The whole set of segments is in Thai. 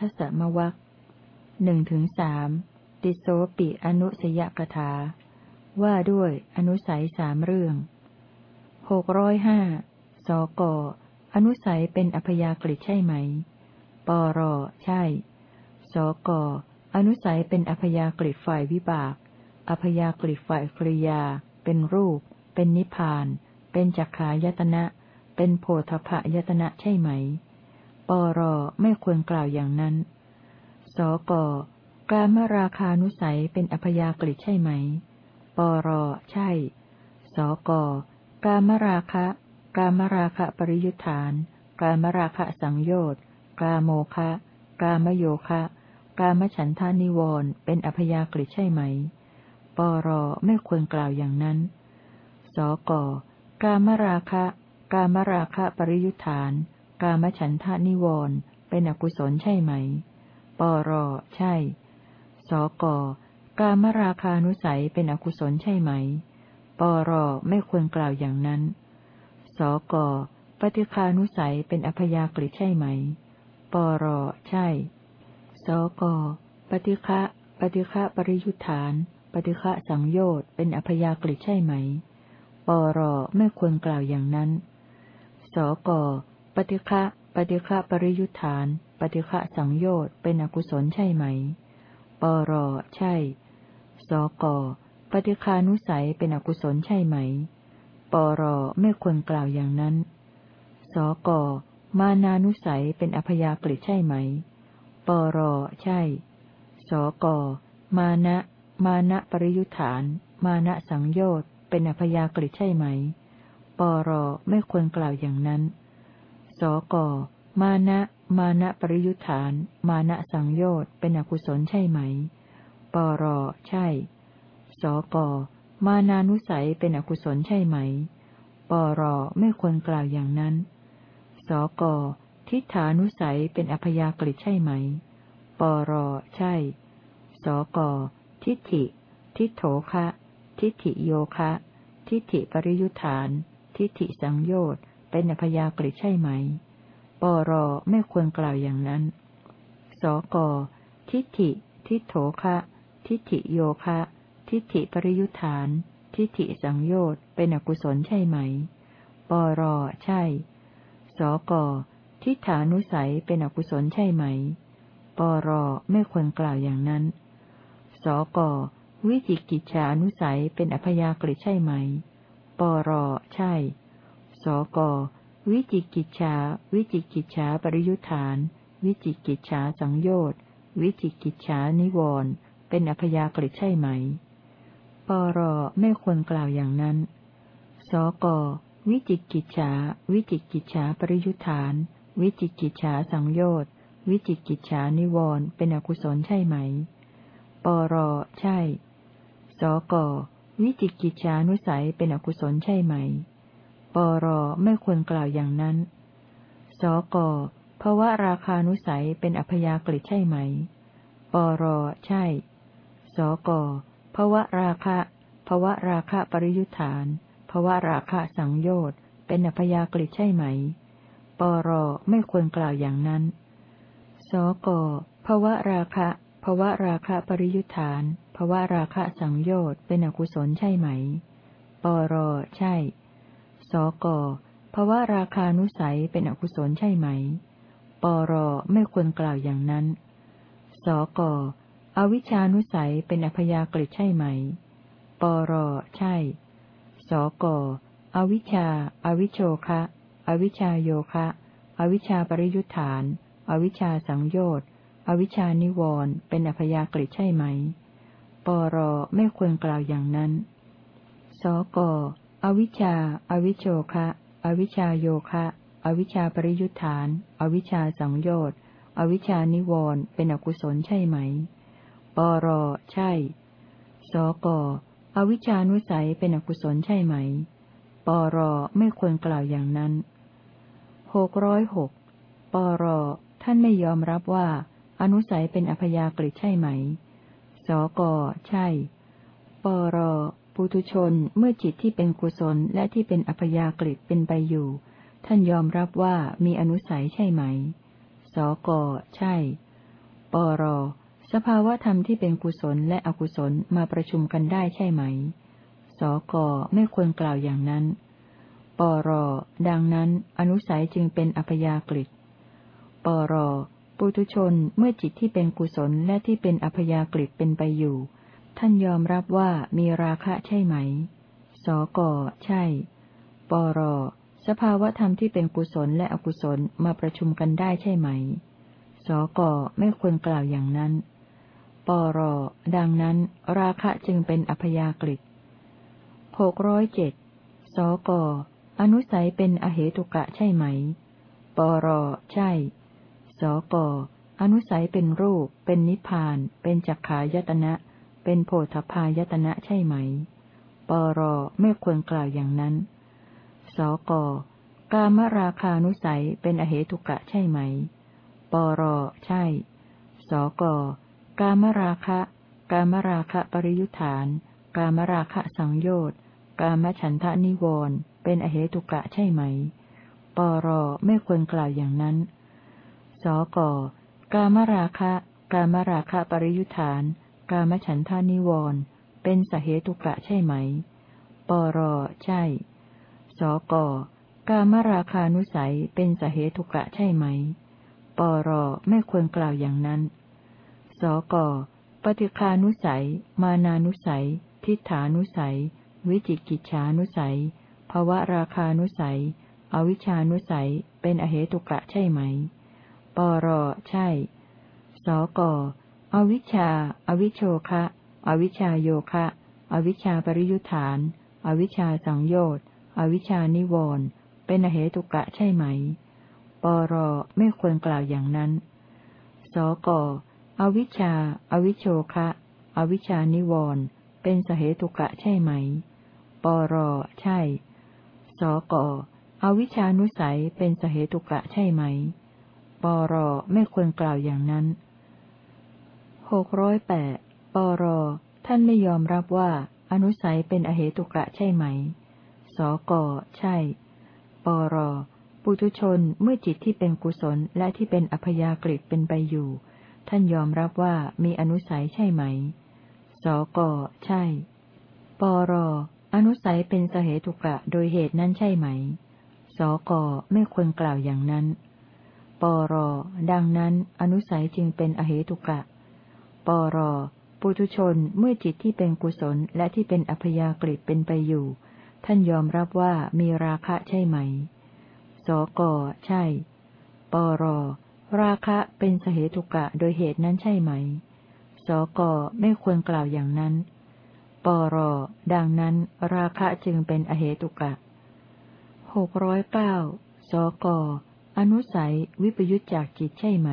ทศมวัคหนึ่งถึงสามติโสปิอนุสยกถา ว่าด้วยอนุสัยสามเรื่องหกร้อยห้าสกอนุสัยเป็นอัพยากฤิใช่ไหม ปรใช่ สกอนุสัยเป็นอัพยากฤิฝ่ายวิบาก อัพยากฤิฝ่ายกริยา เป็นรูป เป็นนิพพาน เป็นจักขายตนะ เป็นโพธพยตนะใช่ไหม ปรไม่ควรกล่าวอย่างนั้น สกการมราคานุสัยเป็นอัพยากฤิใช่ไหม ปรใช่ สกการมราคะ การมราคะปริยุทธาน การมราคะสังโยชน์กาโมคะ กามโยคะ กามฉันทานิวรณ์เป็นอัพยากฤิใช่ไหม ปรไม่ควรกล่าวอย่างนั้น สกกามราคะ กามราคะปริยุทธาน กามฉันทานิวรณ์เป็นอกุศลใช่ไหม ปรใช่ สกกามราคานุสัยเป็นอกุศลใช่ไหม ปรไม่ควรกล่าวอย่างนั้น สกปฏิคานุสัยเป็นอพยากฤิใช่ไหม ปรใช่ สกปฏิฆะปฏิฆะปริยุทธาน ปฏิฆะสังโยชน์เป็นอพยากฤิใช่ไหม ปรไม่ควรกล่าวอย่างนั้น สก ปฏิฆะปฏิฆะปริยุทธาน ปฏิฆะสังโยชน์เป็นอกุศลใช่ไหม ปรใช่ สกปฏิคานุสัยเป็นอกุศลใช่ไหม ปรไม่ควรกล่าวอย่างนั้น สกมานานุสัยเป็นอพยากฤิใช่ไหม ปรใช่ สกมานะ มานะปริยุทธาน มานะสังโยชน์เป็นอพยากฤิใช่ไหม ปรไม่ควรกล่าวอย่างนั้น สก มานะ มานะปริยุทธาน มานะสังโยชน์เป็นอกุศลใช่ไหม ปรใช่ สก มานานุสัยเป็นอกุศลใช่ไหม ปรไม่ควรกล่าวอย่างนั้น สก ทิฏฐานุสัยเป็นอพยากฤิใช่ไหม ปรใช่ สก ทิฏฐิ ทิโถคะ ทิฏฐิโยคะ ทิฏฐิปริยุทธาน ทิฏฐิสังโยชน์ เป็นอพยากฤิใช่ไหม ปรไม่ควรกล่าวอย่างนั้น สกทิฏฐิ ทิโถคะ ทิฏฐิโยคะ ทิฏฐิปริยุทธาน ทิฏฐิสังโยชน์เป็นอกุศลใช่ไหม ปรใช่ สกทิฏฐานุสัยเป็นอกุศลใช่ไหม ปรไม่ควรกล่าวอย่างนั้น สกวิจิกิจฉานุสัยเป็นอพยากฤิใช่ไหม ปรใช่ สก วิจิกิจฉาวิจิกิจฉาปริยุทธาน วิจิกิจฉาสังโยชน์วิจิกิจฉานิวรณ์เป็นอพยากฤิใช่ไหม ปรไม่ควรกล่าวอย่างนั้น สก วิจิกิจฉาวิจิกิจฉาปริยุทธาน วิจิกิจฉาสังโยชน์วิจิกิจฉานิวรณ์เป็นอกุศลใช่ไหม ปรใช่ สก วิจิกิจฉานุสัยเป็นอกุศลใช่ไหม ปรไม่ควรกล่าวอย่างนั้น สกภวะราคานุสัยเป็นอัพยากฤิใช่ไหม ปรใช่ สกภวะราคะภวะราคะปริยุทธานภวะราคะสังโยชน์เป็นอัพยากฤิใช่ไหม ปรไม่ควรกล่าวอย่างนั้น สกภวะราคะภวะราคะปริยุทธานภวะราคะสังโยชน์เป็นอกุศลใช่ไหม ปรใช่ สกภวะราคานุสัยเป็นอกุศลใช่ไหม ปรไม่ควรกล่าวอย่างนั้น สกอวิชานุสัยเป็นอพยากฤิใช่ไหม ปรใช่ สกอวิชา อวิโชคะ อวิชาโยคะ อวิชาปริยุทธาน อวิชาสังโยชน์ อวิชานิวรณ์เป็นอพยากฤิใช่ไหม ปรไม่ควรกล่าวอย่างนั้น สก อวิชา อวิโชคะ อวิชาโยคะ อวิชาปริยุทธาน อวิชาสังโยชน์ อวิชานิวรณ์เป็นอกุศลใช่ไหม ปรใช่ สกอวิชานุสัยเป็นอกุศลใช่ไหม ปรไม่ควรกล่าวอย่างนั้นหกร้อยหกปรท่านไม่ยอมรับว่า อนุสัยเป็นอพยากฤิใช่ไหม สกใช่ ปร ปุถุชนเมื่อจิตที่เป็นกุศลและที่เป็นอพยากฤิเป็นไปอยู่ ท่านยอมรับว่ามีอนุสัยใช่ไหม สก ใช่ ปร สภาวะธรรมที่เป็นกุศลและอกุศลมาประชุมกันได้ใช่ไหม สก ไม่ควรกล่าวอย่างนั้น ปร ดังนั้น อนุสัยจึงเป็นอัพยากฤิปร ปุถุชนเมื่อจิตที่เป็นกุศลและที่เป็นอัพยากฤิเป็นไปอยู่ ท่านยอมรับว่ามีราคะใช่ไหม สก ใช่ ปร สภาวธรรมที่เป็นกุศลและอกุศลมาประชุมกันได้ใช่ไหม สก ไม่ควรกล่าวอย่างนั้น ปร ดังนั้น ราคะจึงเป็นอัพยากฤิหกร้อยเจ็ดสก อนุสัยเป็นอเหตุกะใช่ไหม ปร ใช่ สก อนุสัยเป็นรูป เป็นนิพพาน เป็นจักขายตนะ เป็นโพธพายตนะใช่ไหม ปรไม่ควรกล่าวอย่างนั้น สกกามราคานุสัยเป็นอเหตุกะใช่ไหม ปรใช่ สกกามราคะ กามราคะปริยุทธาน กามราคะสังโยชน์ กามฉันทะนิวรณ์เป็นอเหตุกะใช่ไหม ปรไม่ควรกล่าวอย่างนั้น สกกามราคะ กามราคะปริยุทธาน กามฉันทานิวรณ์เป็นสเหตุกะใช่ไหม ปรใช่ สกกามราคานุสัยเป็นสเหตุกะใช่ไหม ปรไม่ควรกล่าวอย่างนั้น สกปฏิคานุสัย มานานุสัย ทิฏฐานุสัย วิจิกิจฉานุสัย ภวะราคานุสัย อวิชานุสัย เป็นอเหตุกะใช่ไหม ปรใช่ สก อวิชชา อวิโชคะ อวิชาโยคะ อวิชาปริยุทธาน อวิชาสังโยชน์ อวิชานิวรณ์ เป็นเหตุกะใช่ไหม ปรไม่ควรกล่าวอย่างนั้น สกอวิชาอวิโชคะ อวิชานิวรณ์ เป็นสเหตุกะใช่ไหม ปรใช่ สกอวิชานุสัยเป็นสเหตุกะใช่ไหม ปรไม่ควรกล่าวอย่างนั้น หกร้อยแปดปร ท่านไม่ยอมรับว่า อนุสัยเป็นอเหตุกะใช่ไหม สก ใช่ ปร ปุถุชนเมื่อจิตที่เป็นกุศลและที่เป็นอัพยากฤิเป็นไปอยู่ ท่านยอมรับว่ามีอนุสัยใช่ไหม สก ใช่ ปร อนุสัยเป็นสเหตุกะโดยเหตุนั้นใช่ไหม สก ไม่ควรกล่าวอย่างนั้น ปร ดังนั้น อนุสัยจึงเป็นอเหตุกะ ปรปุถุชนเมื่อจิตที่เป็นกุศลและที่เป็นอัพยากฤิเป็นไปอยู่ ท่านยอมรับว่ามีราคะใช่ไหม สก ใช่ ปร ราคะเป็นสเหตุกะโดยเหตุนั้นใช่ไหม สก ไม่ควรกล่าวอย่างนั้น ปร ดังนั้น ราคะจึงเป็นอเหตุกะหกร้อยเก้าสก อนุสัยวิปยุจจากจิตใช่ไหม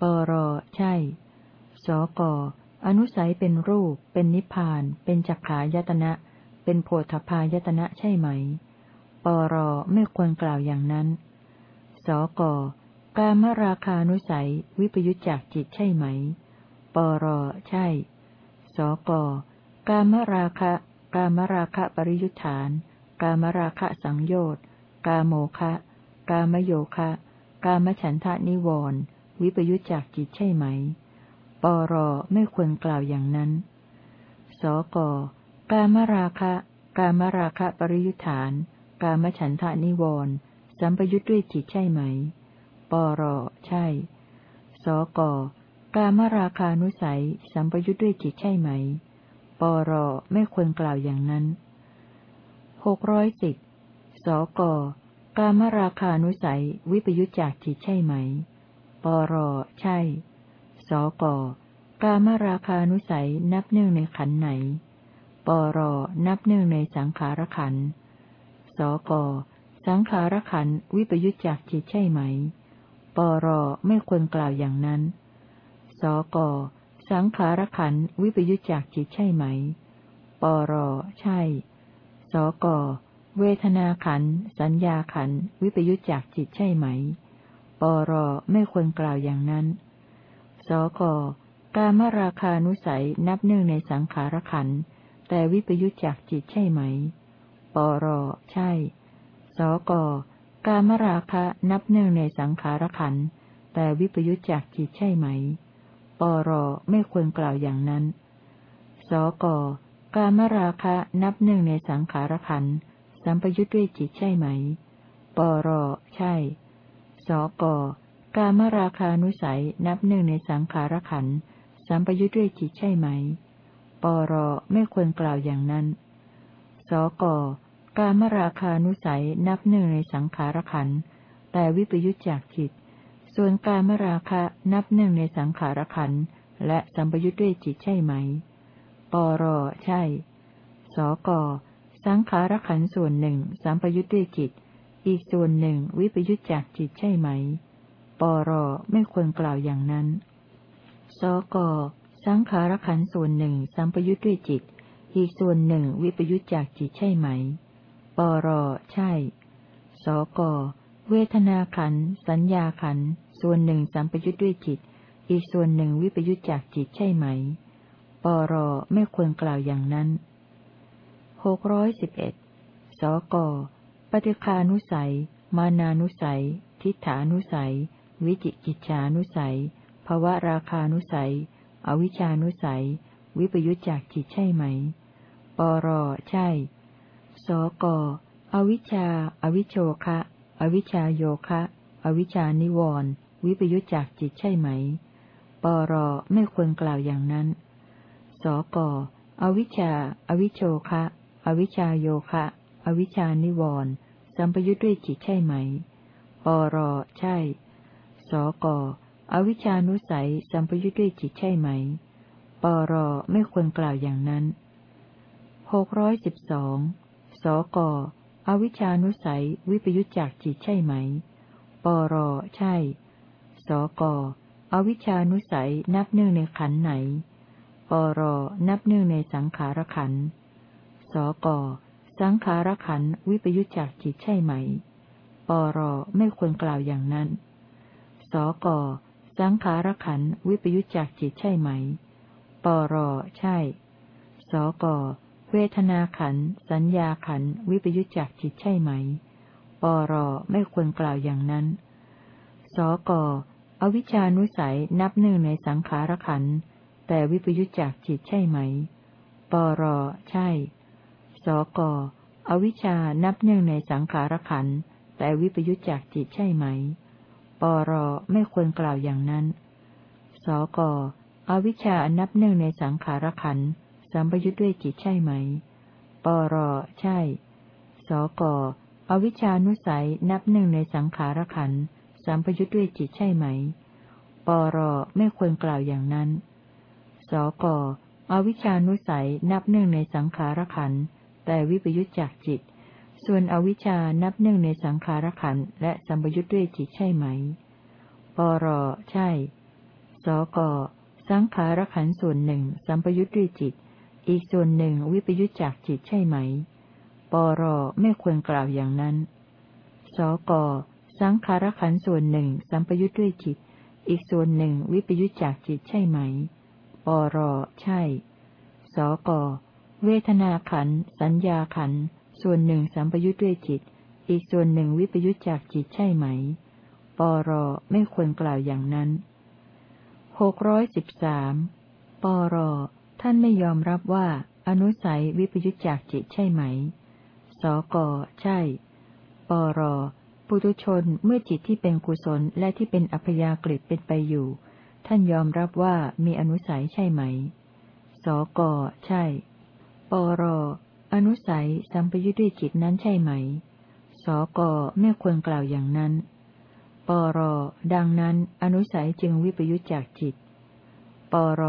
ปร ใช่ สกอนุสัยเป็นรูป เป็นนิพพาน เป็นจักขายตนะ เป็นโพธพายตนะใช่ไหม ปรไม่ควรกล่าวอย่างนั้น สกกามราคานุสัย วิปยุจจากจิตใช่ไหม ปรใช่ สกกามราคะ กามราคะปริยุทธาน กามราคะสังโยชน์ กาโมคะ กามโยคะ กามฉันทะนิวรณ์วิปยุจจากจิตใช่ไหม ปรไม่ควรกล่าวอย่างนั้น สกกามราคะ กามราคะปริยุทธาน กามฉันทะนิวรณ์สัมปยุทธ์ด้วยจิตใช่ไหม ปรใช่ สกกามราคานุสัย สัมปยุทธ์ด้วยจิตใช่ไหม ปรไม่ควรกล่าวอย่างนั้นหกร้อยสิบสกกามราคานุสัย วิปยุทธจากจิตใช่ไหม ปรใช่ สกกามราคานุสัยนับเนื่องในขันไหน ปรนับเนื่องในสังขารขัน สก สังขารขันวิปยุจจากจิตใช่ไหม ปรไม่ควรกล่าวอย่างนั้น สก สังขารขันวิปยุจจากจิตใช่ไหม ปรใช่ สก เวทนาขัน สัญญาขันวิปยุจจากจิตใช่ไหม ปรไม่ควรกล่าวอย่างนั้น สกกามราคานุสัยนับเนื่งในสังขารขัน แต่วิปยุจจากจิตใช่ไหม ปรใช่ สกกามราคะนับเนื่งในสังขารขัน แต่วิปยุจจากจิตใช่ไหม ปรไม่ควรกล่าวอย่างนั้น สกการมราคะนับหนึ่งในสังขารขัน สัมปยุจด้วยจิตใช่ไหม ปรใช่ สก การมราคานุสัยนับหนึ่งในสังขารขันสัมปยุจด้วยจิตใช่ไหม ปรไม่ควรกล่าวอย่างนั้น สกการมราคานุสัยนับหนึ่งในสังขารขันแต่วิปยุจจากจิต ส่วนการมราคะนับหนึ่งในสังขารขันและสัมปยุจด้วยจิตใช่ไหม ปรใช่ สกสังขารขันส่วนหนึ่งสัมปยุจด้วยจิต อีกส่วนหนึ่งวิปยุจจากจิตใช่ไหม ปรไม่ควรกล่าวอย่างนั้น สกสังขารขันส่วนหนึ่งสัมปยุจด้วยจิต อีกส่วนหนึ่งวิปยุจจากจิตใช่ไหม ปรใช่ สกเวทนาขัน สัญญาขัน ส่วนหนึ่งสัมปยุจด้วยจิต อีกส่วนหนึ่งวิปยุจจากจิตใช่ไหม ปรไม่ควรกล่าวอย่างนั้นหกร้อยสิบเอ็ดสกปฏิคานุสัย มานานุสัย ทิฏฐานุสัย วิจิกิจฉานุสัย ภวะราคานุสัย อวิชานุสัย วิปยุจจากจิตใช่ไหม ปรใช่ สกอวิชา อวิโชคะ อวิชาโยคะ อวิชานิวรณ์วิปยุจจากจิตใช่ไหม ปรไม่ควรกล่าวอย่างนั้น สกอวิชาอวิโชคะ อวิชาโยคะ อวิชานิวรณ์สัมปยุทธ์ด้วยจิตใช่ไหม ปรใช่ สกอวิชานุสัยสัมปยุทธ์ด้วยจิตใช่ไหม ปรไม่ควรกล่าวอย่างนั้นหกร้อยสิบสองสกอวิชานุสัยวิปยุทธจากจิตใช่ไหม ปรใช่ สกอวิชานุสัยนับเนื่องในขันไหน ปรนับเนื่องในสังขารขัน สกสังขารขันวิปยุจจากจิตใช่ไหม ปรไม่ควรกล่าวอย่างนั้น สก สังขารขันวิปยุจจากจิตใช่ไหม ปร ใช่ สก เวทนาขัน สัญญาขัน วิปยุจจากจิตใช่ไหม ปร ไม่ควรกล่าวอย่างนั้น สก อวิชานุสัยนับหนึ่งในสังขารขัน แต่วิปยุจจากจิตใช่ไหม ปร ใช่ สก อวิชานับเนื่งในสังขารขัน แต่วิปยุจจากจิตใช่ไหม ปรไม่ควรกล่าวอย่างนั้น สกอวิชชาอนับเนื่งในสังขารขันสัมปยุจด้วยจิตใช่ไหม ปรใช่ สกอวิชานุสัยนับหนึ่งในสังขารขันสัมปยุจด้วยจิตใช่ไหม ปรไม่ควรกล่าวอย่างนั้น สกอวิชานุสัยนับหนึ่งในสังขารขันแต่วิปยุจจากจิต ส่วนอวิชานับหนึ่งในสังขารขันและสัมปยุจด้วยจิตใช่ไหม ปรใช่ สกสังขารขันส่วนหนึ่งสัมปยุจด้วยจิต อีกส่วนหนึ่งวิปยุจจากจิตใช่ไหม ปรไม่ควรกล่าวอย่างนั้น สกสังขารขันส่วนหนึ่งสัมปยุจด้วยจิต อีกส่วนหนึ่งวิปยุจจากจิตใช่ไหม ปรใช่ สกเวทนาขันสัญญาขัน ส่วนหนึ่งสัมปยุทธ์ด้วยจิต อีกส่วนหนึ่งวิปยุทธจากจิตใช่ไหม ปรไม่ควรกล่าวอย่างนั้นหกร้อยสิบสามปรท่านไม่ยอมรับว่า อนุสัยวิปยุทธจากจิตใช่ไหม สกใช่ ปรปุตุชนเมื่อจิตที่เป็นกุศลและที่เป็นอัพยากฤิเป็นไปอยู่ ท่านยอมรับว่ามีอนุสัยใช่ไหม สกใช่ ปร อนุสัยสัมปยุทธ์ด้วยจิตนั้นใช่ไหม สกไม่ควรกล่าวอย่างนั้น ปรดังนั้น อนุสัยจึงวิปยุทธจากจิต ปร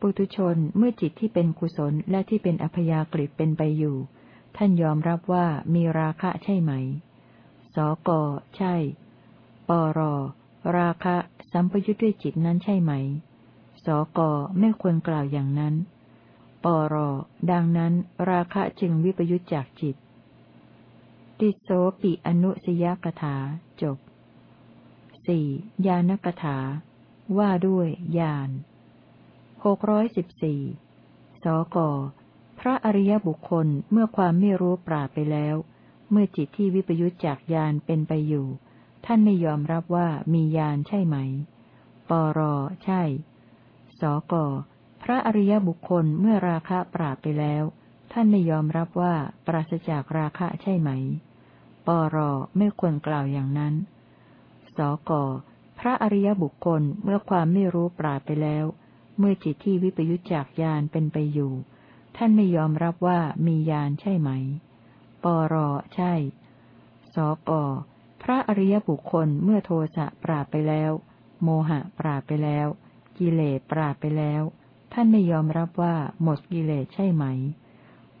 ปุตุชนเมื่อจิตที่เป็นกุศลและที่เป็นอัพยากฤิเป็นไปอยู่ ท่านยอมรับว่ามีราคะใช่ไหม สกใช่ ปรราคะสัมปยุทธ์ด้วยจิตนั้นใช่ไหม สกไม่ควรกล่าวอย่างนั้น ปรดังนั้น ราคะจึงวิปยุจจากจิต ติโสปิอนุสยกถาจบสี่ยานกถา ว่าด้วยยานหกร้อยสิบสี่สกพระอริยบุคคลเมื่อความไม่รู้ปราไปแล้ว เมื่อจิตที่วิปยุจจากยานเป็นไปอยู่ ท่านไม่ยอมรับว่ามีญาณใช่ไหม ปรใช่ สก พระอริยบุคคลเมื่อราคะปราบไปแล้ว ท่านไม่ยอมรับว่าปราศจากราคะใช่ไหม ปรไม่ควรกล่าวอย่างนั้น สกพระอริยบุคคลเมื่อความไม่รู้ปราบไปแล้ว เมื่อจิตที่วิปยุจจากญาณเป็นไปอยู่ ท่านไม่ยอมรับว่ามีญาณใช่ไหม ปรใช่ สกพระอริยบุคคลเมื่อโทสะปราบไปแล้ว โมหะปราบไปแล้ว กิเลสปราบไปแล้ว ท่านไม่ยอมรับว่าหมดกิเลสใช่ไหม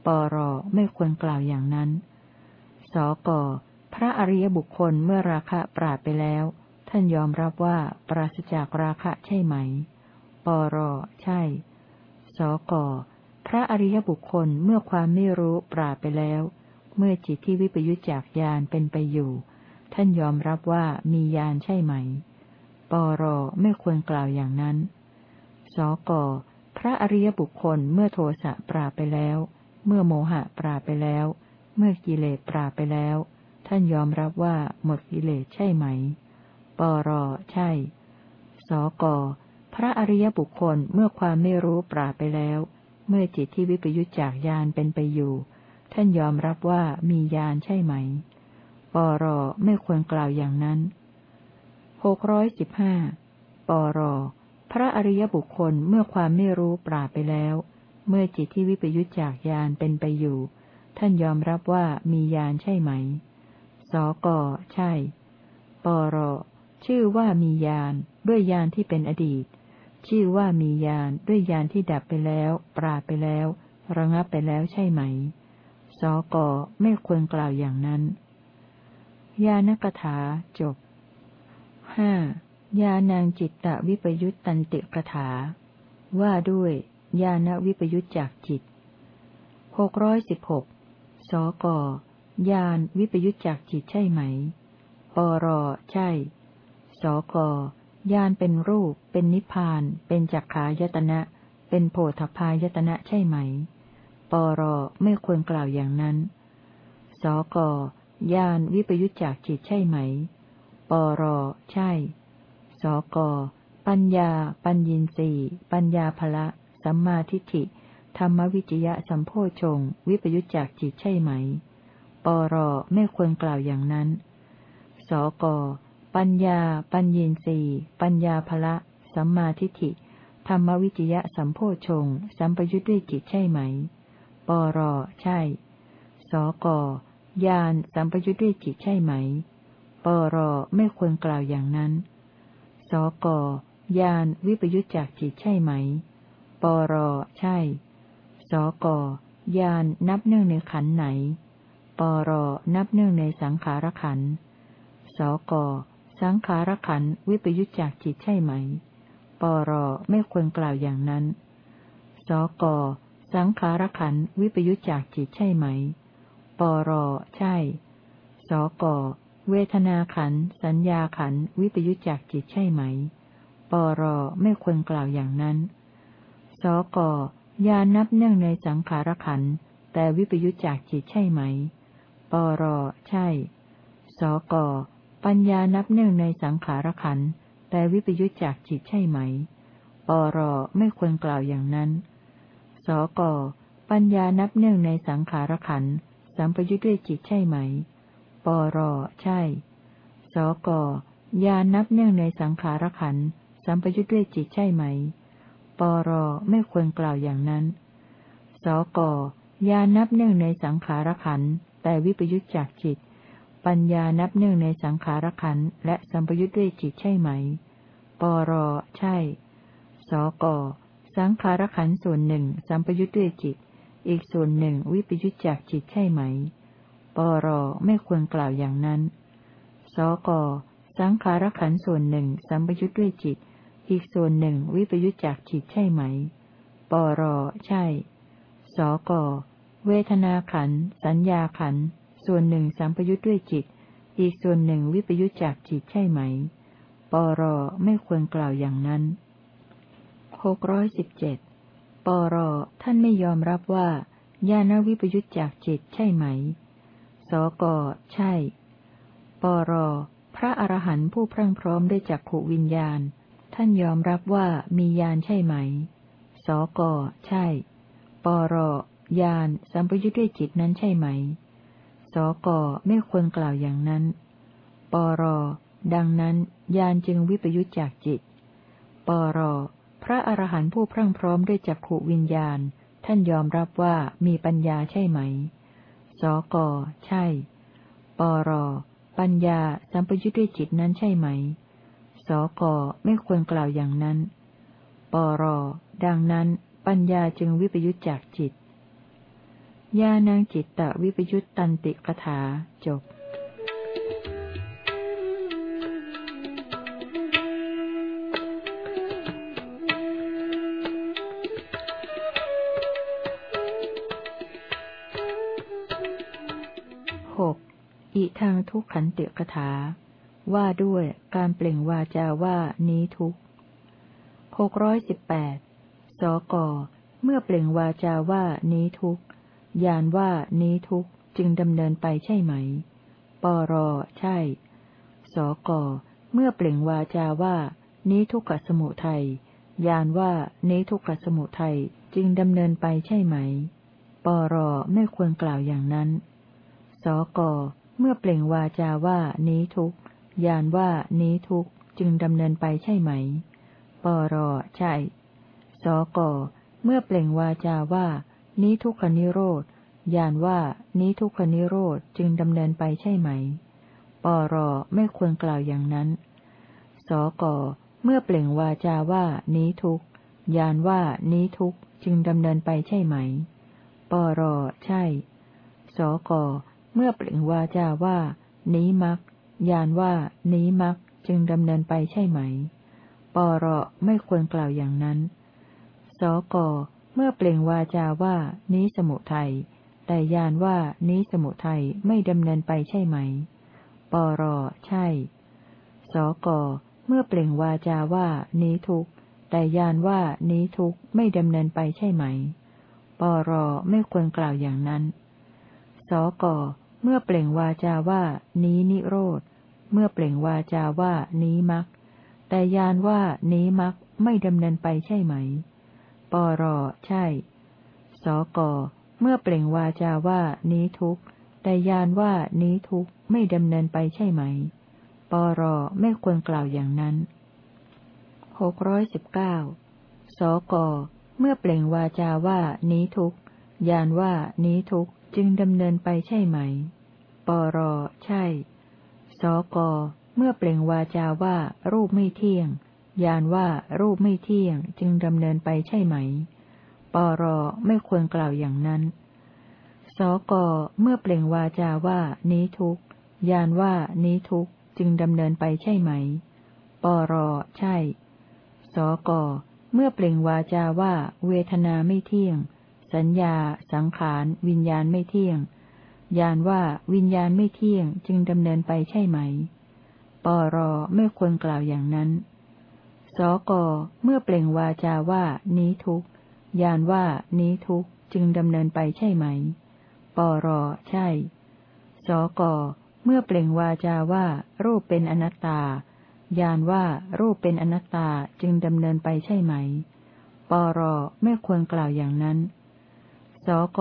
ปรไม่ควรกล่าวอย่างนั้น สกพระอริยบุคคลเมื่อราคะปราบไปแล้ว ท่านยอมรับว่าปราศจากราคะใช่ไหม ปรใช่ สกพระอริยบุคคลเมื่อความไม่รู้ปราบไปแล้ว เมื่อจิตที่วิปยุจจากญาณเป็นไปอยู่ ท่านยอมรับว่ามีญาณใช่ไหม ปรไม่ควรกล่าวอย่างนั้น สก พระอริยบุคคลเมื่อโทสะปราไปแล้ว เมื่อโมหะปราไปแล้ว เมื่อกิเลสปราไปแล้ว ท่านยอมรับว่าหมดกิเลสใช่ไหม ปรใช่ สก พระอริยบุคคลเมื่อความไม่รู้ปราไปแล้ว เมื่อจิตที่วิปยุจจากญาณเป็นไปอยู่ ท่านยอมรับว่ามีญาณใช่ไหม ปรไม่ควรกล่าวอย่างนั้นหกร้อยสิบห้าปร ระอริยบุคคลเมื่อความไม่รู้ปราบไปแล้ว เมื่อจิตที่วิปยุจจากญาณเป็นไปอยู่ ท่านยอมรับว่ามีญาณใช่ไหม สกใช่ ปรชื่อว่ามีญาณด้วยญาณที่เป็นอดีต ชื่อว่ามีญาณด้วยญาณที่ดับไปแล้ว ปราบไปแล้ว ระงับไปแล้วใช่ไหม สกไม่ควรกล่าวอย่างนั้นยานกถาจบห้า ยานางจิตตวิปยุตตันติกถา ว่าด้วยญาณวิปยุตจากจิตหกร้อยสิบหกสกญาณวิปยุตจากจิตใช่ไหม ปร ใช่ สกญาณเป็นรูป เป็นนิพพาน เป็นจักขายตนะ เป็นโพธพายตนะใช่ไหม ปร ไม่ควรกล่าวอย่างนั้น สกญาณวิปยุจจากจิตใช่ไหม ปร ใช่ ก ปัญญา ปัญญินสีปัญญาภละสัมมาทิฏฐิ ธรรมวิจยะสัมโพชง วิปยุจจากจิตใช่ไหม ปรไม่ควรกล่าวอย่างนั้น สก ปัญญา ปัญญินสีปัญญาภละสัมมาทิฏฐิ ธรรมวิจยะสัมโพชง สัมปยุจด้วยจิตใช่ไหม ปรใช่ สก ญาณสัมปยุทธ์ด้วยจิตใช่ไหม ปรไม่ควรกล่าวอย่างนั้น สกญาณวิปยุทธจากจิตใช่ไหม ปรใช่ สกญาณนับเนื่องในขันไหน ปรนับเนื่องในสังขารขัน สกสังขารขันวิปยุทธจากจิตใช่ไหม ปรไม่ควรกล่าวอย่างนั้น สกสังขารขันวิปยุทธจากจิตใช่ไหม ปรใช่ สก เวทนาขัน สัญญาขัน วิปยุจจากจิตใช่ไหม ปรไม่ควรกล่าวอย่างนั้น สกยานับเนื่องในสังขารขัน แต่วิปยุจจากจิตใช่ไหม ปรใช่ สกปัญญานับเนื่องในสังขารขัน แต่วิปยุจจากจิตใช่ไหม ปรไม่ควรกล่าวอย่างนั้น สกปัญญานับเนื่องในสังขารขันสัมปยุทธ์ด้วยจิตใช่ไหม ปร ใช่ สกยานับเนื่องในสังขารขันสัมปยุทธ์ด้วยจิตใช่ไหม ปร ไม่ควรกล่าวอย่างนั้น สกยานับเนื่องในสังขารขันแต่วิปยุทธจากจิต ปัญญานับเนื่องในสังขารขันและสัมปยุทธ์ด้วยจิตใช่ไหม ปร ใช่ สกสังขารขันส่วนหนึ่งสัมปยุทธ์ด้วยจิต อีกส่วนหนึ่งวิปยุจจากจิตใช่ไหม ปรไม่ควรกล่าวอย่างนั้น สกสังขารขันส่วนหนึ่งสัมปยุจด้วยจิต อีกส่วนหนึ่งวิปยุจจากจิตใช่ไหม ปรใช่ สกเวทนาขัน สัญญาขัน ส่วนหนึ่งสัมปยุจด้วยจิต อีกส่วนหนึ่งวิปยุจจากจิตใช่ไหม ปรไม่ควรกล่าวอย่างนั้นหกร้อยสิบเจ็ดปรท่านไม่ยอมรับว่าญาณวิปยุตจากจิตใช่ไหม สก ใช่ ปร พระอรหันต์ผู้พรั่งพร้อมด้วยจักขวิญญาณ ท่านยอมรับว่ามีญาณใช่ไหม สก ใช่ ปร ญาณสัมปยุทธ์ด้วยจิตนั้นใช่ไหม สก ไม่ควรกล่าวอย่างนั้น ปร ดังนั้นญาณจึงวิปยุทธจากจิต ปร พระอรหันต์ผู้พรั่งพร้อมด้วยจักขวิญญาณ ท่านยอมรับว่ามีปัญญาใช่ไหม สก ใช่ ปร ปัญญาสัมปยุทธ์ด้วยจิตนั้นใช่ไหม สก ไม่ควรกล่าวอย่างนั้น ปร ดังนั้น ปัญญาจึงวิปยุทธจากจิตญาณังจิตตวิปยุทตันติกถาจบ อิทางทุกขันติกถา ว่าด้วยการเปล่งวาจาว่านี้ทุกหกร้อยสิบแปดสก เมื่อเปล่งวาจาว่านี้ทุกยานว่านี้ทุกจึงดำเนินไปใช่ไหม ปร ใช่ สก เมื่อเปล่งวาจาว่า นี้ทุกขสมุทัย ยานว่านี้ทุกขสมุทัยจึงดำเนินไปใช่ไหม ปร ไม่ควรกล่าวอย่างนั้น สก เมื่อเปล่งวาจาว่านี้ทุกยานว่านี้ทุกจึงดำเนินไปใช่ไหม ปรใช่ สกเมื่อเปล่งวาจาว่า นี้ทุกขนิโรธยานว่านี้ทุกขนิโรธจึงดำเนินไปใช่ไหม ปรไม่ควรกล่าวอย่างนั้น สกเมื่อเปล่งวาจาว่านี้ทุกยานว่านี้ทุกจึงดำเนินไปใช่ไหม ปรใช่ สก เมื่อเปล่งวาจาว่า นี้มักยานว่า นี้มักจึงดำเนินไปใช่ไหม ปรไม่ควรกล่าวอย่างนั้น สก เมื่อเปล่งวาจาว่า นี้สมุทัย แต่ยานว่า นี้สมุทัยไม่ดำเนินไปใช่ไหม ปรใช่ สก เมื่อเปล่งวาจาว่า นี้ทุกแต่ยานว่า นี้ทุกไม่ดำเนินไปใช่ไหม ปรไม่ควรกล่าวอย่างนั้น สก เมื่อเปล่งวาจาว่า นี้นิโรธ เมื่อเปล่งวาจาว่า นี้มัก แต่ยานว่า นี้มักไม่ดำเนินไปใช่ไหม ปรใช่ สก เมื่อเปล่งวาจาว่า นี้ทุกแต่ยานว่า นี้ทุกไม่ดำเนินไปใช่ไหม ปรไม่ควรกล่าวอย่างนั้นหกร้อยสิบเก้าสก เมื่อเปล่งวาจาว่า นี้ทุกยานว่า นี้ทุกจึงดำเนินไปใช่ไหม ปร ใช่ สก เมื่อเปล่งวาจาว่า รูปไม่เที่ยง ยานว่ารูปไม่เที่ยงจึงดำเนินไปใช่ไหม ปร ไม่ควรกล่าวอย่างนั้น สก เมื่อเปล่งวาจาว่า นี้ทุกยานว่านี้ทุกจึงดำเนินไปใช่ไหม ปร ใช่ สก เมื่อเปล่งวาจาว่า เวทนาไม่เที่ยง สัญญา สังขาร วิญญาณไม่เที่ยง ยานว่าวิญญาณไม่เที่ยงจึงดำเนินไปใช่ไหม ปรไม่ควรกล่าวอย่างนั้น สกเมื่อเปล่งวาจาว่า นี้ทุกยานว่า นี้ทุกจึงดำเนินไปใช่ไหม ปรใช่ สกเมื่อเปล่งวาจาว่า รูปเป็นอนัตตายานว่ารูปเป็นอนัตตาจึงดำเนินไปใช่ไหม ปรไม่ควรกล่าวอย่างนั้น สก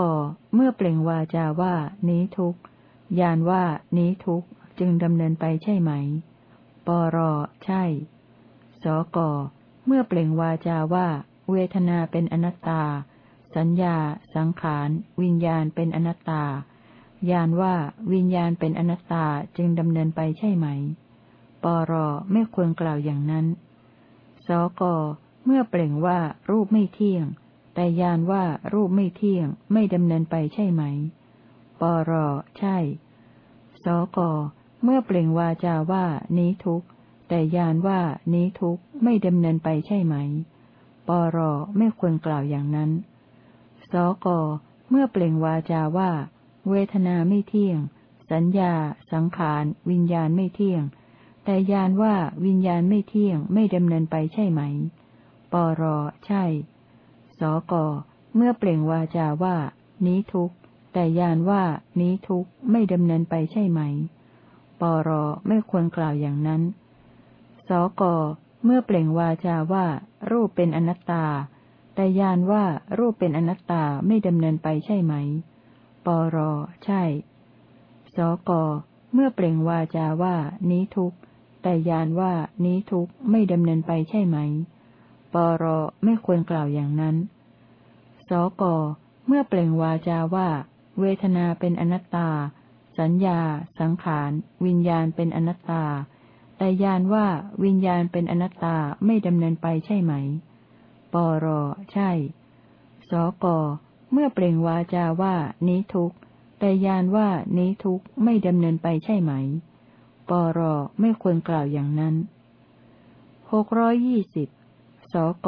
เมื่อเปล่งวาจาว่า นี้ทุกยานว่า นี้ทุกจึงดำเนินไปใช่ไหม ปร ใช่ สก เมื่อเปล่งวาจาว่า เวทนาเป็นอนัตตา สัญญา สังขาร วิญญาณเป็นอนัตตาญาณว่าวิญญาณเป็นอนัตตาจึงดำเนินไปใช่ไหม ปร ไม่ควรกล่าวอย่างนั้น สก เมื่อเปล่งว่ารูปไม่เที่ยง แต่ญาณว่ารูปไม่เที่ยงไม่ดำเนินไปใช่ไหม ปรใช่ สก เมื่อเปล่งวาจาว่านี้ทุกแต่ญาณว่านี้ทุกไม่ดำเนินไปใช่ไหม ปรไม่ควรกล่าวอย่างนั้น สก เมื่อเปล่งวาจาว่า เวทนาไม่เที่ยง สัญญา สังขาร วิญญาณไม่เที่ยง แต่ยานว่าวิญญาณไม่เที่ยงไม่ดำเนินไปใช่ไหม ปรใช่ สก เมื่อเปล่งวาจาว่า นี้ทุกแต่ยานว่า นี้ทุกไม่ดำเนินไปใช่ไหม ปรไม่ควรกล่าวอย่างนั้น สก เมื่อเปล่งวาจาว่า รูปเป็นอนัตตา แต่ยานว่ารูปเป็นอนัตตาไม่ดำเนินไปใช่ไหม ปรใช่ สก เมื่อเปล่งวาจาว่า นี้ทุกแต่ยานว่า นี้ทุกไม่ดำเนินไปใช่ไหม ปรไม่ควรกล่าวอย่างนั้น สก เมื่อเปล่งวาจาว่า เวทนาเป็นอนัตตา สัญญา สังขาร วิญญาณเป็นอนัตตา แต่ยานว่าวิญญาณเป็นอนัตตาไม่ดำเนินไปใช่ไหม ปร ใช่ สก เมื่อเปล่งวาจาว่า นี้ทุกแต่ยานว่านี้ทุกไม่ดำเนินไปใช่ไหม ปร ไม่ควรกล่าวอย่างนั้นหกร้อยยี่สิบ สก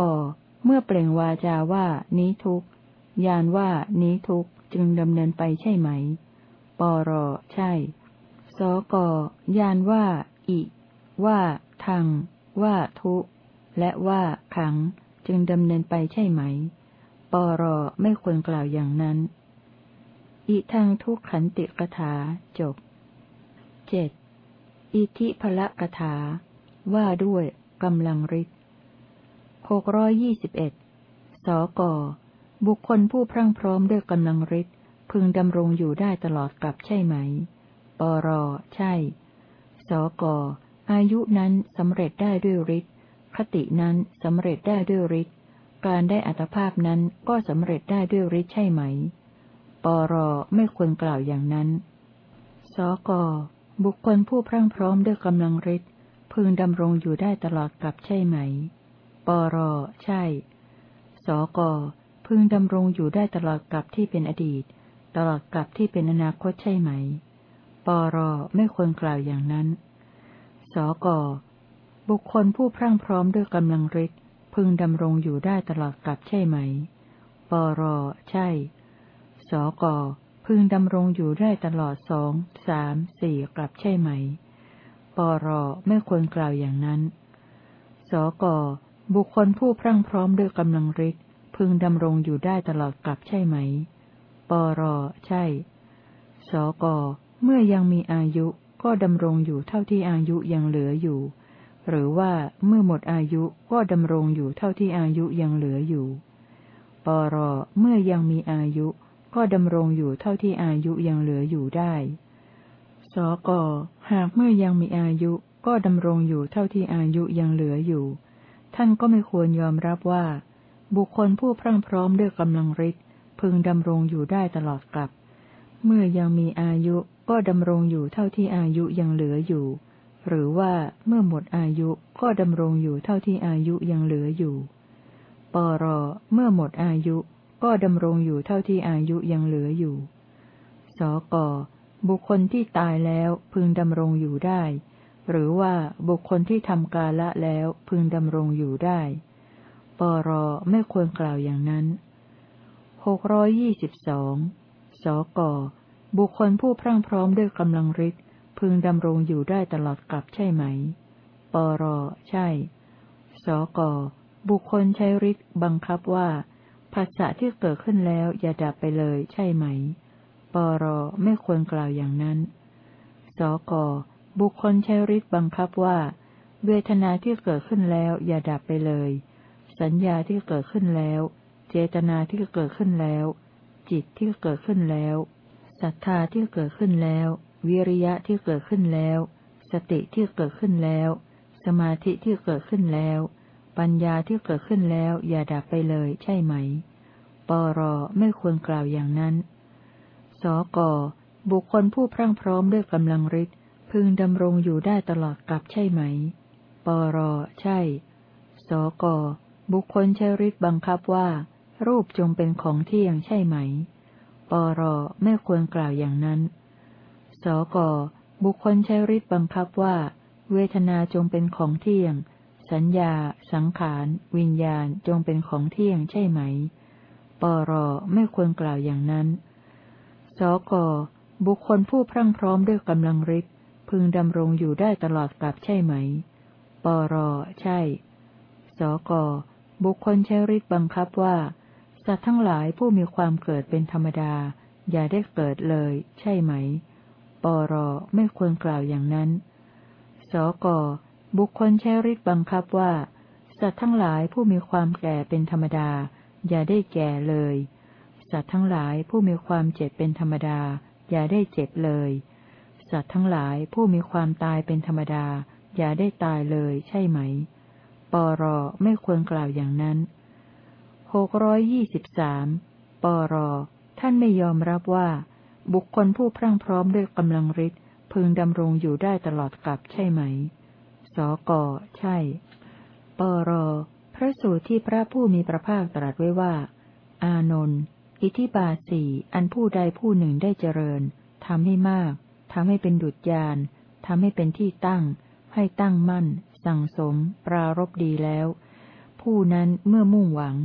เมื่อเปล่งวาจาว่า นี้ทุกยานว่า นี้ทุกจึงดำเนินไปใช่ไหม ปร ใช่ สก ยานว่า อิ ว่าทางว่าทุ และว่า ขัง จึงดำเนินไปใช่ไหม ปร ไม่ควรกล่าวอย่างนั้น อิทางทุกขันติกถาจบเจ็ดอิทิพละกถา ว่าด้วยกำลังฤทธิ หกร้อยยี่สิบเอ็ดสก บุคคลผู้พรั่งพร้อมด้วยกำลังฤทธิ์พึงดำรงอยู่ได้ตลอดกับใช่ไหม ปร ใช่ สก อายุนั้นสำเร็จได้ด้วยฤทธิ์ คตินั้นสำเร็จได้ด้วยฤทธิ์ การได้อัตภาพนั้นก็สำเร็จได้ด้วยฤทธิ์ใช่ไหม ปร ไม่ควรกล่าวอย่างนั้น สก บุคคลผู้พรั่งพร้อมด้วยกำลังฤทธิ์พึงดำรงอยู่ได้ตลอดกับใช่ไหม ปร ใช่ สก พึงดำรงอยู่ได้ตลอดกับที่เป็นอดีต ตลอดกับที่เป็นอนาคตใช่ไหม ปร ไม่ควรกล่าวอย่างนั้น สก บุคคลผู้พรั่งพร้อมด้วยกำลังฤทธิ์พึงดำรงอยู่ได้ตลอดกับใช่ไหม ปร ใช่ สก พึงดำรงอยู่ได้ตลอดสอง สาม สี่กลับใช่ไหม ปร ไม่ควรกล่าวอย่างนั้นสก บุคคลผู้พรั่งพร้อมด้วยกำลังฤทธิ์พึงดำรงอยู่ได้ตลอดกลับใช่ไหม ปรใช่ สก เมื่อยังมีอายุก็ดำรงอยู่เท่าที่อายุยังเหลืออยู่ หรือว่าเมื่อหมดอายุก็ดำรงอยู่เท่าที่อายุยังเหลืออยู่ ปรเมื่อยังมีอายุก็ดำรงอยู่เท่าที่อายุยังเหลืออยู่ได้ สก หากเมื่อยังมีอายุก็ดำรงอยู่เท่าที่อายุยังเหลืออยู่ ท่านก็ไม่ควรยอมรับว่า บุคคลผู้พรั่งพร้อมด้วยกำลังฤทธิ์พึงดำรงอยู่ได้ตลอดกลับ เมื่อยังมีอายุก็ดำรงอยู่เท่าที่อายุยังเหลืออยู่ หรือว่าเมื่อหมดอายุก็ดำรงอยู่เท่าที่อายุยังเหลืออยู่ ปรเมื่อหมดอายุก็ดำรงอยู่เท่าที่อายุยังเหลืออยู่ สกบุคคลที่ตายแล้วพึงดำรงอยู่ได้ หรือว่าบุคคลที่ทำกาละแล้วพึงดำรงอยู่ได้ ปรไม่ควรกล่าวอย่างนั้นหกร้อยยี่สิบสองสกบุคคลผู้พรั่งพร้อมด้วยกำลังฤทธิ์พึงดำรงอยู่ได้ตลอดกลับใช่ไหม ปรใช่ สกบุคคลใช้ฤทธิ์บังคับว่าภาษะที่เกิดขึ้นแล้วอย่าดับไปเลยใช่ไหม ปรไม่ควรกล่าวอย่างนั้น สก บุคคลใช้ฤทธิ์บังคับว่า เวทนาที่เกิดขึ้นแล้วอย่าดับไปเลย สัญญาที่เกิดขึ้นแล้ว เจตนาที่เกิดขึ้นแล้ว จิตที่เกิดขึ้นแล้วศรัทธาที่เกิดขึ้นแล้ว วิริยะที่เกิดขึ้นแล้ว สติที่เกิดขึ้นแล้ว สมาธิที่เกิดขึ้นแล้ว ปัญญาที่เกิดขึ้นแล้วอย่าดับไปเลยใช่ไหม ปรไม่ควรกล่าวอย่างนั้น สกบุคคลผู้พรั่งพร้อมด้วยกำลังฤทธิ์ พึงดำรงอยู่ได้ตลอดกลับใช่ไหม ปรใช่ สก บุคคลใช้ฤทธิ์บังคับว่า รูปจงเป็นของเที่ยงใช่ไหม ปรไม่ควรกล่าวอย่างนั้น สก บุคคลใช้ฤทธิ์บังคับว่า เวทนาจงเป็นของเที่ยง สัญญา สังขาร วิญญาณจงเป็นของเที่ยงใช่ไหม ปรไม่ควรกล่าวอย่างนั้น สก บุคคลผู้พรั่งพร้อมด้วยกำลังฤทธิ์ พึงดำรงอยู่ได้ตลอดกลับใช่ไหม ปร ใช่ สก บุคคลใช้ฤทธิ์บังคับว่า สัตว์ทั้งหลายผู้มีความเกิดเป็นธรรมดา อย่าได้เกิดเลย ใช่ไหมปปร ไม่ควรกล่าวอย่างนั้น สก บุคคลใช้ฤทธิ์บังคับว่า สัตว์ทั้งหลายผู้มีความแก่เป็นธรรมดา อย่าได้แก่เลย สัตว์ทั้งหลายผู้มีความเจ็บเป็นธรรมดา อย่าได้เจ็บเลย สัตว์ทั้งหลายผู้มีความตายเป็นธรรมดา อย่าได้ตายเลยใช่ไหม ปรไม่ควรกล่าวอย่างนั้นหกร้อยยี่สิบสามปรท่านไม่ยอมรับว่า บุคคลผู้พรั่งพร้อมด้วยกำลังฤทธิ์พึงดำรงอยู่ได้ตลอดกับใช่ไหม สก ใช่ ปร พระสูตรที่พระผู้มีพระภาคตรัสไว้ว่า อานนท์ อิทิบาสีอันผู้ใดผู้หนึ่งได้เจริญทำให้มาก ทำให้เป็นดุจยานทำให้เป็นที่ตั้ง ให้ตั้งมั่น สั่งสม ปรารบดีแล้ว ผู้นั้นเมื่อมุ่งหวัง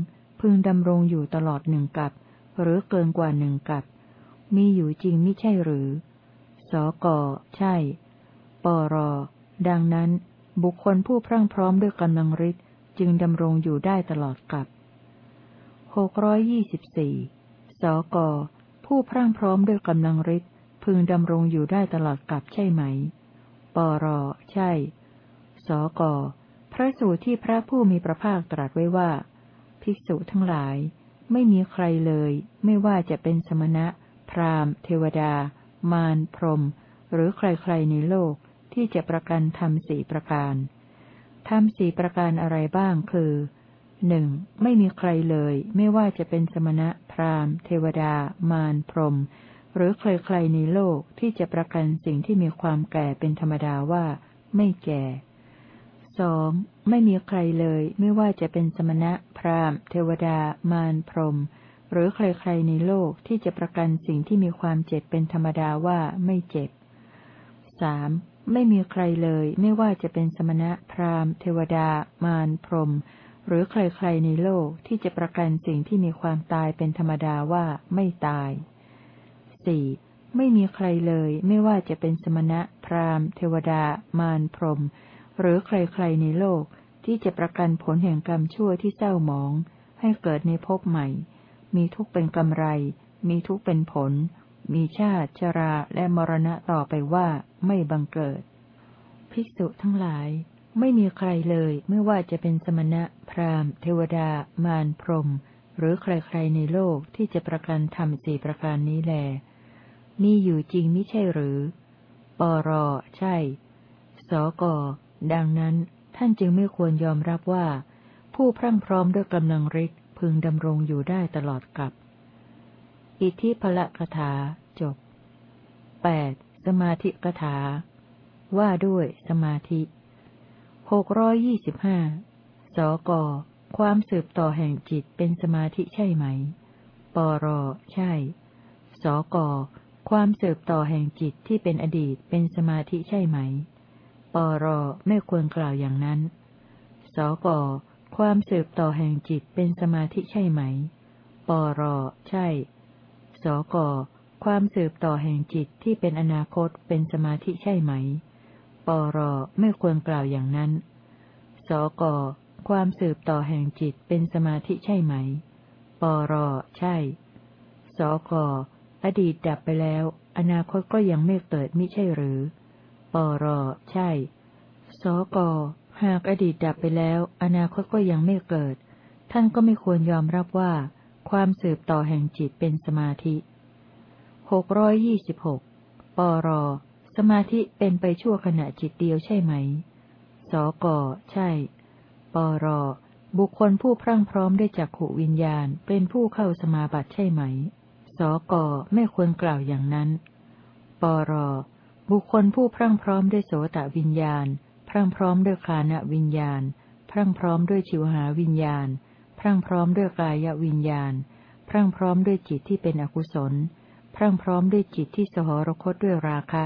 พึงดำรงอยู่ตลอดหนึ่งกับหรือเกินกว่าหนึ่งกับ มีอยู่จริงไม่ใช่หรือ สก ใช่ ปร ดังนั้น บุคคลผู้พรั่งพร้อมด้วยกำลังฤทธิ์จึงดำรงอยู่ได้ตลอดกับหกร้อยยี่สิบสี่สก ผู้พรั่งพร้อมด้วยกำลังฤทธิ์ พึงดำรงอยู่ได้ตลอดกับใช่ไหม ปร ใช่ สก พระสูตรที่พระผู้มีพระภาคตรัสไว้ว่า ภิกษุทั้งหลาย ไม่มีใครเลย ไม่ว่าจะเป็นสมณะ พราหมณ์ เทวดา มาร พรหม หรือใครๆในโลกที่จะประกันทำสี่ประการทำสี่ประการอะไรบ้างคือหนึ่งไม่มีใครเลย ไม่ว่าจะเป็นสมณะ พราหมณ์ เทวดา มาร พรหม หรือใครๆในโลกที่จะประกันสิ่งที่มีความแก่เป็นธรรมดาว่า ไม่แก่สองไม่มีใครเลยไม่ว่าจะเป็นสมณะ พราหมณ์ เทวดา มารพรหมหรือใครๆในโลกที่จะประกันสิ่งที่มีความเจ็บเป็นธรรมดาว่าไม่เจ็บสามไม่มีใครเลยไม่ว่าจะเป็นสมณะ พราหมณ์ เทวดา มารพรหมหรือใครๆในโลกที่จะประกันสิ่งที่มีความตายเป็นธรรมดาว่าไม่ตาย สี่ไม่มีใครเลยไม่ว่าจะเป็นสมณะ พราหมณ์ เทวดา มารพรหมหรือใครๆในโลกที่จะประกันผลแห่งกรรมชั่วที่เศร้าหมอง ให้เกิดในภพใหม่ มีทุกเป็นกำไร มีทุกเป็นผล มีชาติชราและมรณะต่อไปว่าไม่บังเกิด ภิกษุทั้งหลาย ไม่มีใครเลยไม่ว่าจะเป็นสมณะ พราหมณ์ เทวดา มารพรหมหรือใครๆในโลกที่จะประกันทำสี่ประการนี้แล มีอยู่จริงไม่ใช่หรือ ปรใช่ สก ดังนั้นท่านจึงไม่ควรยอมรับว่า ผู้พรั่งพร้อมด้วยกำลังฤทธิ์พึงดำรงอยู่ได้ตลอดกับอิทธิพละคถาจบแปดสมาธิกถา ว่าด้วยสมาธิหกร้อยยี่สิบห้าสก ความสืบต่อแห่งจิตเป็นสมาธิใช่ไหม ปร ใช่ สก ความสืบต่อแห่งจิตที่เป็นอดีตเป็นสมาธิใช่ไหม ปรไม่ควรกล่าวอย่างนั้น สกความสืบต่อแห่งจิตเป็นสมาธิใช่ไหม ปรใช่ สกความสืบต่อแห่งจิตที่เป็นอนาคตเป็นสมาธิใช่ไหม ปรไม่ควรกล่าวอย่างนั้น สกความสืบต่อแห่งจิตเป็นสมาธิใช่ไหม ปรใช่ สก อดีตดับไปแล้ว อนาคตก็ยังไม่เกิดมิใช่หรือ ปรใช่ สกหากอดีตดับไปแล้ว อนาคตก็ยังไม่เกิด ท่านก็ไม่ควรยอมรับว่า ความสืบต่อแห่งจิตเป็นสมาธิหกร้อยยี่สิบหกปรสมาธิเป็นไปชั่วขณะจิตเดียวใช่ไหม สกใช่ ปรบุคคลผู้พรั่งพร้อมได้จักขวิญญาณเป็นผู้เข้าสมาบัติใช่ไหม สกไม่ควรกล่าวอย่างนั้น ปร บุคคลผู้พรั่งพร้อมด้วยโสตวิญญาณ พรั่งพร้อมด้วยคานวิญญาณ พรั่งพร้อมด้วยชิวหาวิญญาณ พรั่งพร้อมด้วยกายวิญญาณ พรั่งพร้อมด้วยจิตที่เป็นอกุศล พรั่งพร้อมด้วยจิตที่สหรคตด้วยราคะ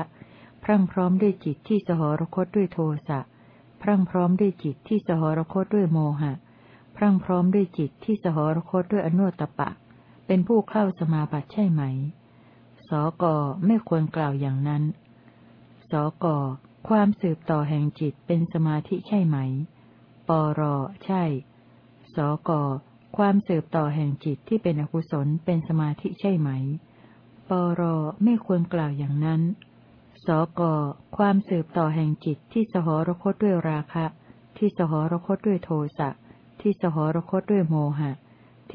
พรั่งพร้อมด้วยจิตที่สหรคตด้วยโทสะ พรั่งพร้อมด้วยจิตที่สหรคตด้วยโมหะ พรั่งพร้อมด้วยจิตที่สหรคตด้วยอนุตตปะ เป็นผู้เข้าสมาบัติใช่ไหม สกไม่ควรกล่าวอย่างนั้น สกความสืบต่อแห่งจิตเป็นสมาธิใช่ไหม ปรใช่ สกความสืบต่อแห่งจิตที่เป็นอกุศลเป็นสมาธิใช่ไหม ปรไม่ควรกล่าวอย่างนั้น สกความสืบต่อแห่งจิตที่สหรคตด้วยราคะ ที่สหรคตด้วยโทสะ ที่สหรคตด้วยโมหะ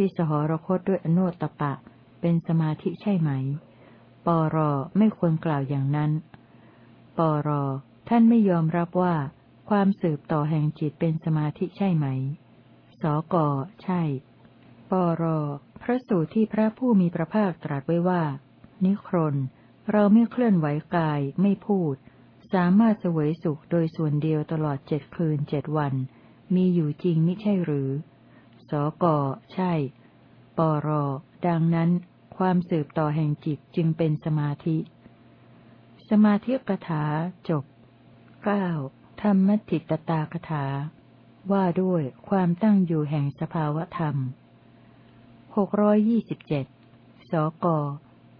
ที่สหรคตด้วยอนุตตปะ เป็นสมาธิใช่ไหม ปรไม่ควรกล่าวอย่างนั้น ปรท่านไม่ยอมรับว่า ความสืบต่อแห่งจิตเป็นสมาธิใช่ไหม สกใช่ ปรพระสูตรที่พระผู้มีพระภาคตรัสไว้ว่า นิครน เราไม่เคลื่อนไหวกายไม่พูด สามารถเสวยสุขโดยส่วนเดียวตลอดเจ็ดคืนเจ็ดวัน มีอยู่จริงไม่ใช่หรือ สก ใช่ ปร ดังนั้น ความสืบต่อแห่งจิตจึงเป็นสมาธิ สมาธิกถาจบเก้าธรรมติตตากถา ว่าด้วยความตั้งอยู่แห่งสภาวธรรมหกร้อยยี่สิบเจ็ดสก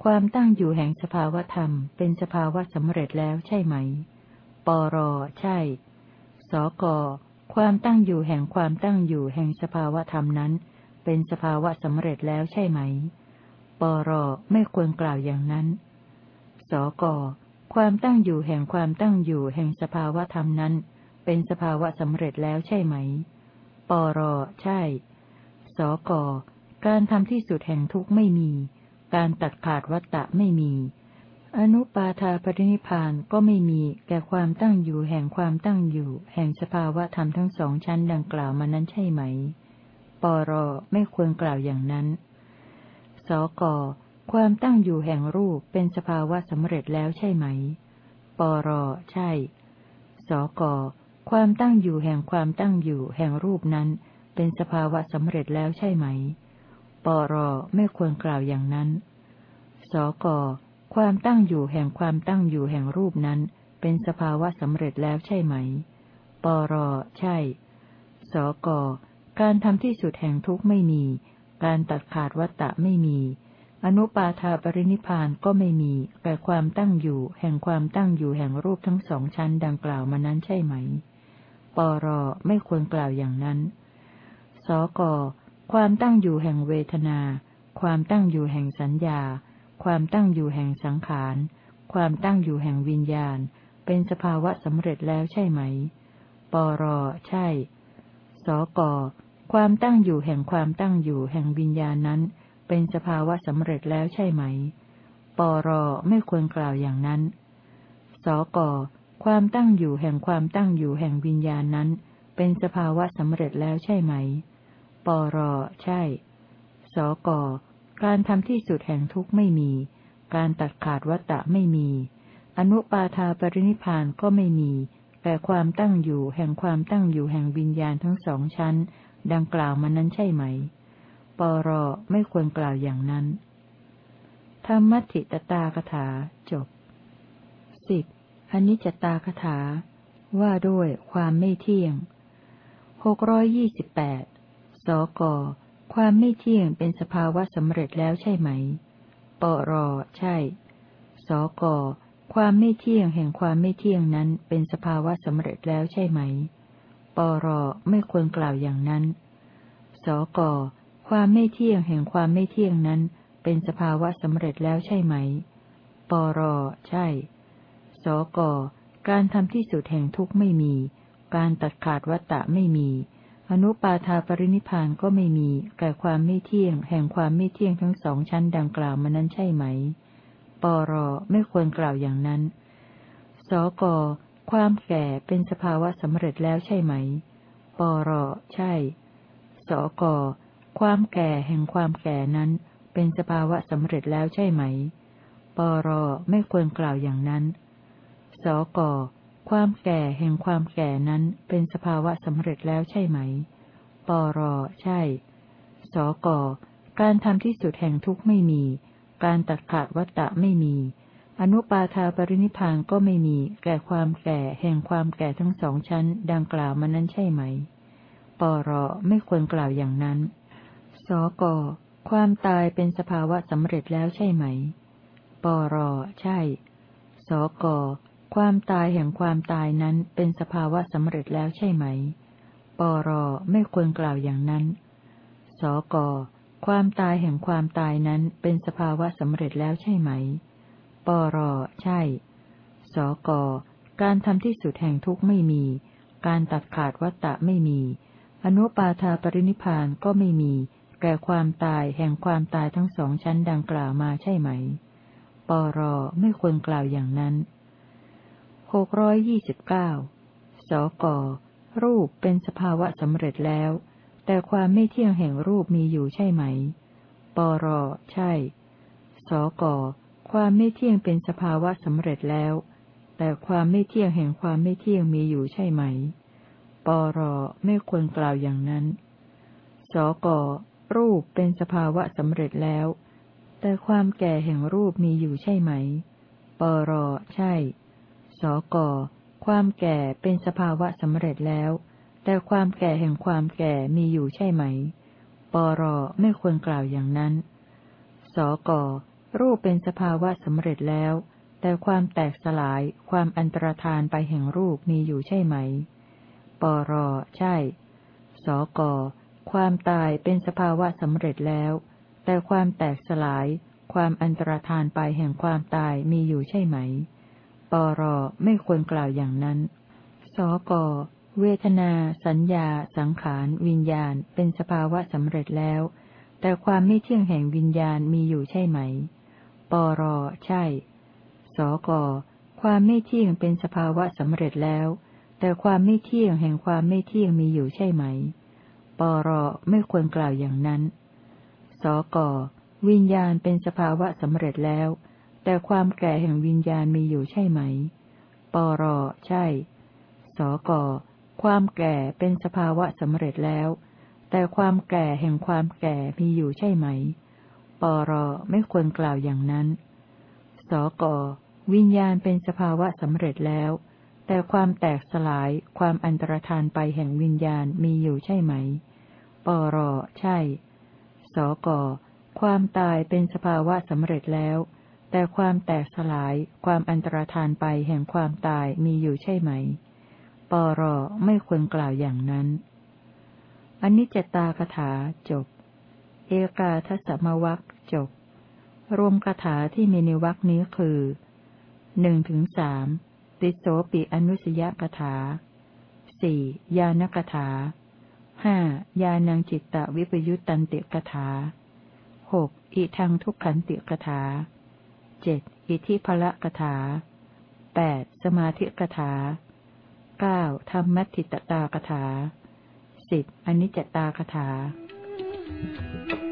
ความตั้งอยู่แห่งสภาวธรรม เป็นสภาวะสำเร็จแล้วใช่ไหม ปร ใช่ สก ความตั้งอยู่แห่งความตั้งอยู่แห่งสภาวธรรมนั้น เป็นสภาวะสำเร็จแล้วใช่ไหม ปรไม่ควรกล่าวอย่างนั้น สกความตั้งอยู่แห่งความตั้งอยู่แห่งสภาวธรรมนั้น เป็นสภาวะสำเร็จแล้วใช่ไหม ปรใช่ สกการทำที่สุดแห่งทุกข์ไม่มี การตัดขาดวัตตะไม่มี อนุปาทาปรินิพานก็ไม่มีแก่ความตั้งอยู่แห่งความตั้งอยู่ แห่งสภาวะธรรมทั้งสองชั้นดังกล่าวมานั้นใช่ไหม ปรไม่ควรกล่าวอย่างนั้น สกความตั้งอยู่แห่งรูปเป็นสภาวะสำเร็จแล้วใช่ไหม ปรใช่ สกความตั้งอยู่แห่งความตั้งอยู่แห่งรูปนั้น เป็นสภาวะสำเร็จแล้วใช่ไหม ปรไม่ควรกล่าวอย่างนั้น สก ความตั้งอยู่แห่งความตั้งอยู่แห่งรูปนั้น เป็นสภาวะสำเร็จแล้วใช่ไหม ปรใช่ สก การทำที่สุดแห่งทุกข์ไม่มี การตัดขาดวัตตะไม่มี อนุปาทาปรินิพานก็ไม่มี แต่ความตั้งอยู่แห่งความตั้งอยู่แห่งรูปทั้งสองชั้นดังกล่าวมานั้นใช่ไหม ปรไม่ควรกล่าวอย่างนั้น สก ความตั้งอยู่แห่งเวทนา ความตั้งอยู่แห่งสัญญา ความตั้งอยู่แห่งสังขาร ความตั้งอยู่แห่งวิญญาณ เป็นสภาวะสำเร็จแล้วใช่ไหม ปรใช่ สกความตั้งอยู่แห่งความตั้งอยู่แห่งวิญญาณนั้น เป็นสภาวะสำเร็จแล้วใช่ไหม ปรไม่ควรกล่าวอย่างนั้น สกความตั้งอยู่แห่งความตั้งอยู่แห่งวิญญาณนั้น เป็นสภาวะสำเร็จแล้วใช่ไหม ปรใช่ สก การทำที่สุดแห่งทุกข์ไม่มี การตัดขาดวัตตะไม่มี อนุปาทาปรินิพานก็ไม่มี แต่ความตั้งอยู่แห่งความตั้งอยู่แห่งวิญญาณทั้งสองชั้น ดังกล่าวมานั้นใช่ไหม ปรไม่ควรกล่าวอย่างนั้น ธรรมติตตากถาจบสิบอนิจจตากถา ว่าด้วยความไม่เที่ยงหกร้อยยี่สิบแปดสก ความไม่เที่ยงเป็นสภาวะสำเร็จแล้วใช่ไหม ปรใช่ สกความไม่เที่ยงแห่งความไม่เที่ยงนั้นเป็นสภาวะสำเร็จแล้วใช่ไหม ปรไม่ควรกล่าวอย่างนั้น สกความไม่เที่ยงแห่งความไม่เที่ยงนั้น เป็นสภาวะสำเร็จแล้วใช่ไหม ปรใช่ สกการทำที่สุดแห่งทุกข์ไม่มี การตัดขาดวัตตะไม่มี อนุปาทาปรินิพานก็ไม่มีแก่ความไม่เที่ยง แห่งความไม่เที่ยงทั้งสองชั้นดังกล่าวมานั้นใช่ไหม ปรไม่ควรกล่าวอย่างนั้น สกความแก่เป็นสภาวะสำเร็จแล้วใช่ไหม ปรใช่ สกความแก่แห่งความแก่นั้น เป็นสภาวะสำเร็จแล้วใช่ไหม ปรไม่ควรกล่าวอย่างนั้น สก ความแก่แห่งความแก่นั้นเป็นสภาวะสำเร็จแล้วใช่ไหม ปรใช่ สกการทำที่สุดแห่งทุกข์ไม่มี การตัดขาดวัตตะไม่มี อนุปาทาปรินิพานก็ไม่มี แก่ความแก่แห่งความแก่ทั้งสองชั้น ดังกล่าวมานั้นใช่ไหม ปรไม่ควรกล่าวอย่างนั้น สกความตายเป็นสภาวะสำเร็จแล้วใช่ไหม ปรใช่ สก ความตายแห่งความตายนั้นเป็นสภาวะสำเร็จแล้วใช่ไหม ปรไม่ควรกล่าวอย่างนั้น สก ความตายแห่งความตายนั้นเป็นสภาวะสำเร็จแล้วใช่ไหม ปรใช่ สก การทำที่สุดแห่งทุกข์ไม่มี การตัดขาดวัตตะไม่มี อนุปาทาปรินิพานก็ไม่มี แก่ความตายแห่งความตายทั้งสองชั้นดังกล่าวมาใช่ไหม ปรไม่ควรกล่าวอย่างนั้น หกร้อยยี่สิบเก้าสก รูปเป็นสภาวะสำเร็จแล้ว แต่ความไม่เที่ยงแห่งรูปมีอยู่ใช่ไหม ปร ใช่ สก ความไม่เที่ยงเป็นสภาวะสำเร็จแล้ว แต่ความไม่เที่ยงแห่งความไม่เที่ยงมีอยู่ใช่ไหม ปร ไม่ควรกล่าวอย่างนั้น สก รูปเป็นสภาวะสำเร็จแล้ว แต่ความแก่แห่งรูปมีอยู่ใช่ไหม ปร ใช่ สก ความแก่เป็นสภาวะสำเร็จแล้ว แต่ความแก่แห่งความแก่มีอยู่ใช่ไหม ปรไม่ควรกล่าวอย่างนั้น สก รูปเป็นสภาวะสำเร็จแล้ว แต่ความแตกสลาย ความอันตรธานไปแห่งรูปมีอยู่ใช่ไหม ปรใช่ สก ความตายเป็นสภาวะสำเร็จแล้ว แต่ความแตกสลาย ความอันตรธานไปแห่งความตายมีอยู่ใช่ไหม ปรไม่ควรกล่าวอย่างนั้น สก เวทนา สัญญา สังขาร วิญญาณ เป็นสภาวะสำเร็จแล้ว แต่ความไม่เที่ยงแห่งวิญญาณมีอยู่ใช่ไหม ปร ใช่ สก ความไม่เที่ยงเป็นสภาวะสำเร็จแล้ว แต่ความไม่เที่ยงแห่งความไม่เที่ยงมีอยู่ใช่ไหม ปร ไม่ควรกล่าวอย่างนั้น สก วิญญาณเป็นสภาวะสำเร็จแล้ว แต่ความแก่แห่งวิญญาณมีอยู่ใช่ไหม ปรใช่ สกความแก่เป็นสภาวะสำเร็จแล้ว แต่ความแก่แห่งความแก่มีอยู่ใช่ไหม ปรไม่ควรกล่าวอย่างนั้น สกวิญญาณเป็นสภาวะสำเร็จแล้ว แต่ความแตกสลายความอันตรธานไปแห่งวิญญาณมีอยู่ใช่ไหม ปรใช่ สกความตายเป็นสภาวะสำเร็จแล้ว แต่ความแตกสลาย ความอันตรธานไปแห่งความตายมีอยู่ใช่ไหม ปรไม่ควรกล่าวอย่างนั้นอนิจจตากถาจบ เอกาทัศมวัคจบ รวมคาถาที่มีในวักนี้คือหนึ่งถึงสามติโสปิอนุสยกถาสี่ยานกถาห้ายานังจิตตวิปยุตตันติกถาหกอิทังทุกขันติกถา เจ็ดอิทิพละกถาแปดสมาธิกถาเก้าธรรมัติตตากถาสิบอนิจจตากถา Thank you.